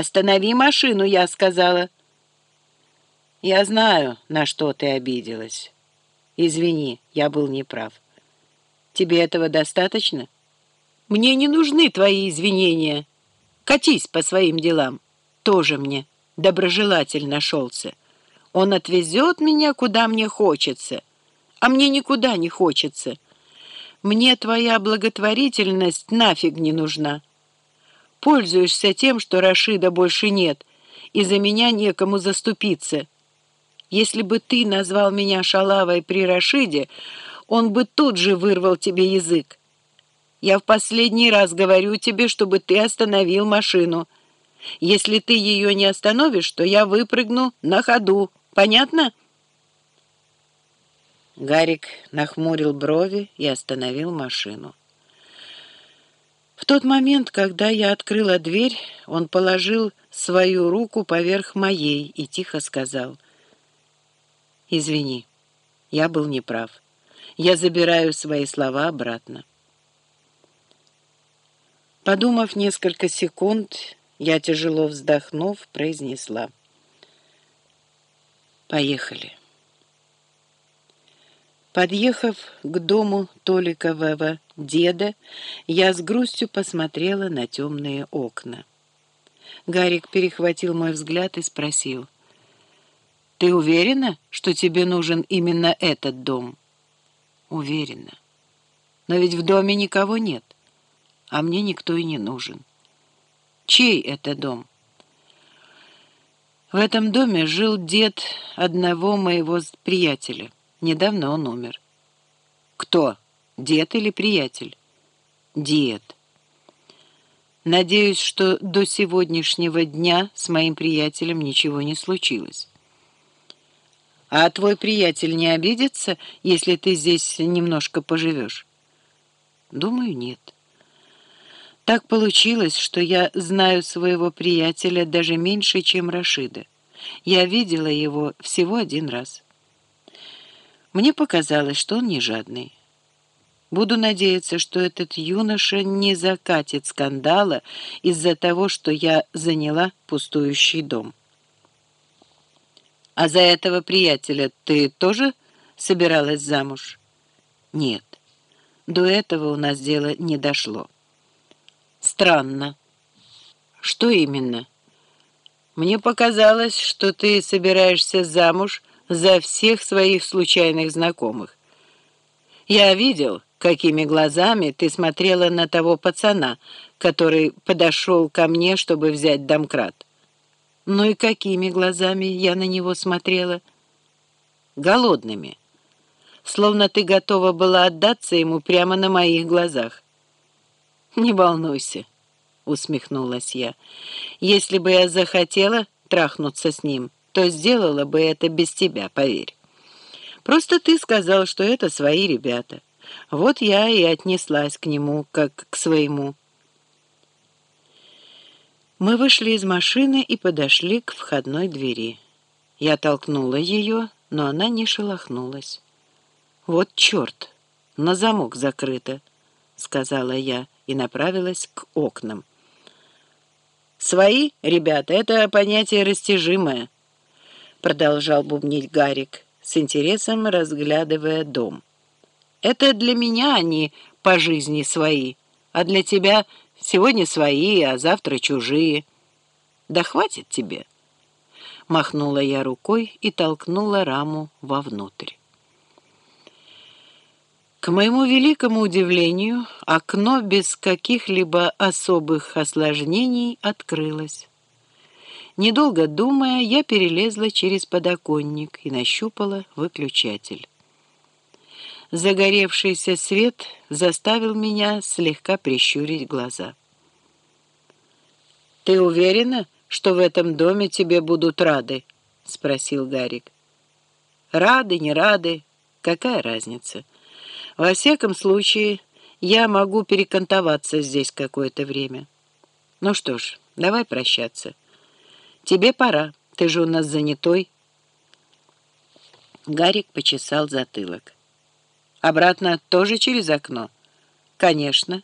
«Останови машину», — я сказала. «Я знаю, на что ты обиделась. Извини, я был неправ. Тебе этого достаточно? Мне не нужны твои извинения. Катись по своим делам. Тоже мне доброжелатель нашелся. Он отвезет меня, куда мне хочется, а мне никуда не хочется. Мне твоя благотворительность нафиг не нужна. Пользуешься тем, что Рашида больше нет, и за меня некому заступиться. Если бы ты назвал меня шалавой при Рашиде, он бы тут же вырвал тебе язык. Я в последний раз говорю тебе, чтобы ты остановил машину. Если ты ее не остановишь, то я выпрыгну на ходу. Понятно?» Гарик нахмурил брови и остановил машину. Тот момент, когда я открыла дверь, он положил свою руку поверх моей и тихо сказал, «Извини, я был неправ. Я забираю свои слова обратно». Подумав несколько секунд, я, тяжело вздохнув, произнесла, «Поехали». Подъехав к дому Толикового деда, я с грустью посмотрела на темные окна. Гарик перехватил мой взгляд и спросил, «Ты уверена, что тебе нужен именно этот дом?» «Уверена. Но ведь в доме никого нет, а мне никто и не нужен. Чей это дом?» В этом доме жил дед одного моего приятеля. Недавно он умер. Кто? Дед или приятель? Дед. Надеюсь, что до сегодняшнего дня с моим приятелем ничего не случилось. А твой приятель не обидится, если ты здесь немножко поживешь? Думаю, нет. Так получилось, что я знаю своего приятеля даже меньше, чем Рашида. Я видела его всего один раз. Мне показалось, что он не жадный. Буду надеяться, что этот юноша не закатит скандала из-за того, что я заняла пустующий дом. А за этого приятеля ты тоже собиралась замуж? Нет, до этого у нас дело не дошло. Странно. Что именно? Мне показалось, что ты собираешься замуж за всех своих случайных знакомых. Я видел, какими глазами ты смотрела на того пацана, который подошел ко мне, чтобы взять домкрат. Ну и какими глазами я на него смотрела? Голодными. Словно ты готова была отдаться ему прямо на моих глазах. «Не волнуйся», — усмехнулась я. «Если бы я захотела трахнуться с ним...» то сделала бы это без тебя, поверь. Просто ты сказал, что это свои ребята. Вот я и отнеслась к нему, как к своему. Мы вышли из машины и подошли к входной двери. Я толкнула ее, но она не шелохнулась. «Вот черт! На замок закрыто!» — сказала я и направилась к окнам. «Свои, ребята, это понятие растяжимое». — продолжал бубнить Гарик, с интересом разглядывая дом. «Это для меня они по жизни свои, а для тебя сегодня свои, а завтра чужие. Да хватит тебе!» Махнула я рукой и толкнула раму вовнутрь. К моему великому удивлению, окно без каких-либо особых осложнений открылось. Недолго думая, я перелезла через подоконник и нащупала выключатель. Загоревшийся свет заставил меня слегка прищурить глаза. «Ты уверена, что в этом доме тебе будут рады?» — спросил Гарик. «Рады, не рады, какая разница? Во всяком случае, я могу перекантоваться здесь какое-то время. Ну что ж, давай прощаться». Тебе пора, ты же у нас занятой. Гарик почесал затылок. Обратно тоже через окно? Конечно.